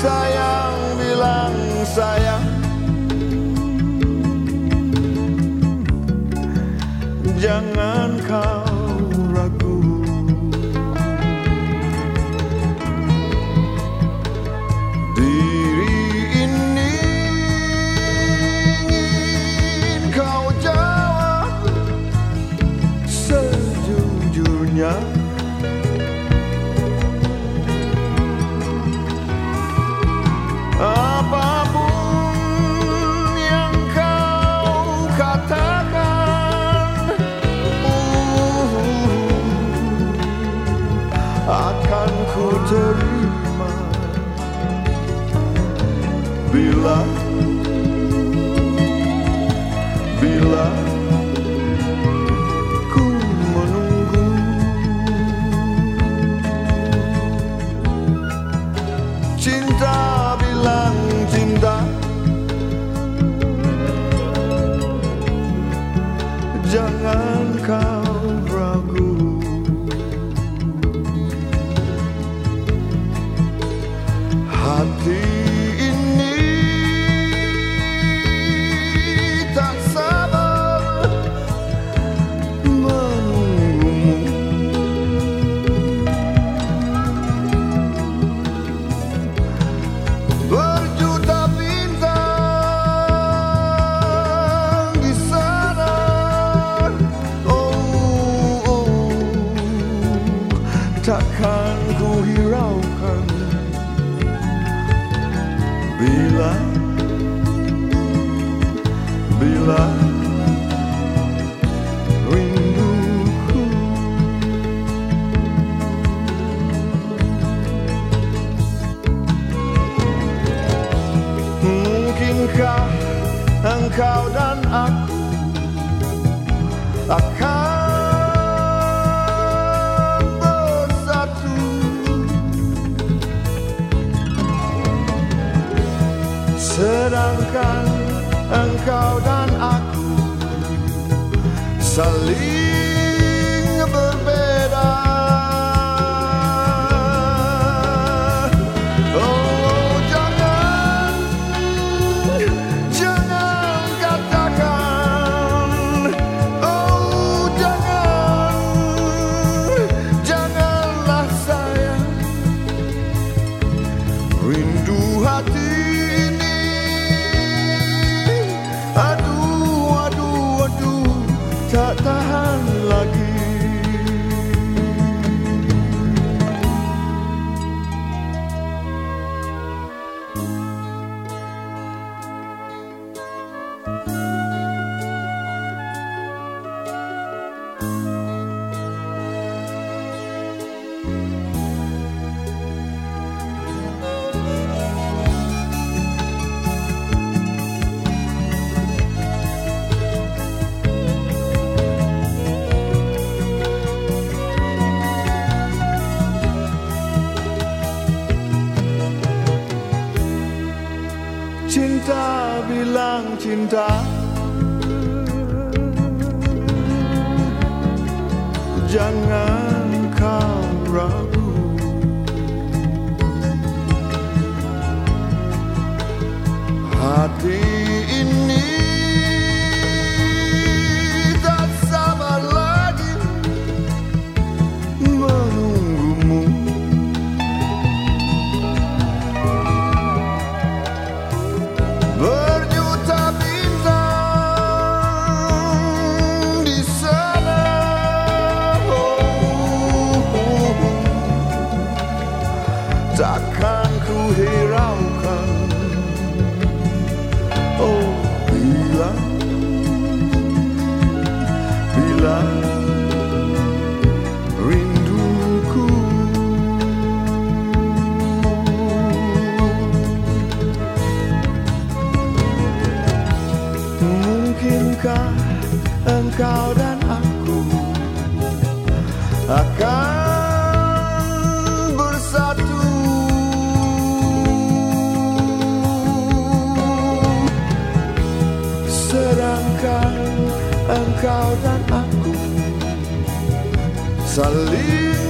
Sayang bilang sayang. Jangan kau ku terima. Bila Bila ku menunggu. Cinta bilang cinta. Jangan kau ragu Hati ini. Tak sabar menunggumu Berjuta bintang di sana. Oh, oh, Takkan ku hiraukan Bila Bila Rinduku Mungkinkah engkau dan aku akan Sedangkan engkau dan aku saling Cinta bilang cinta. Jangan kau engkau dan aku akan bersatu. Sedangkan engkau dan aku saling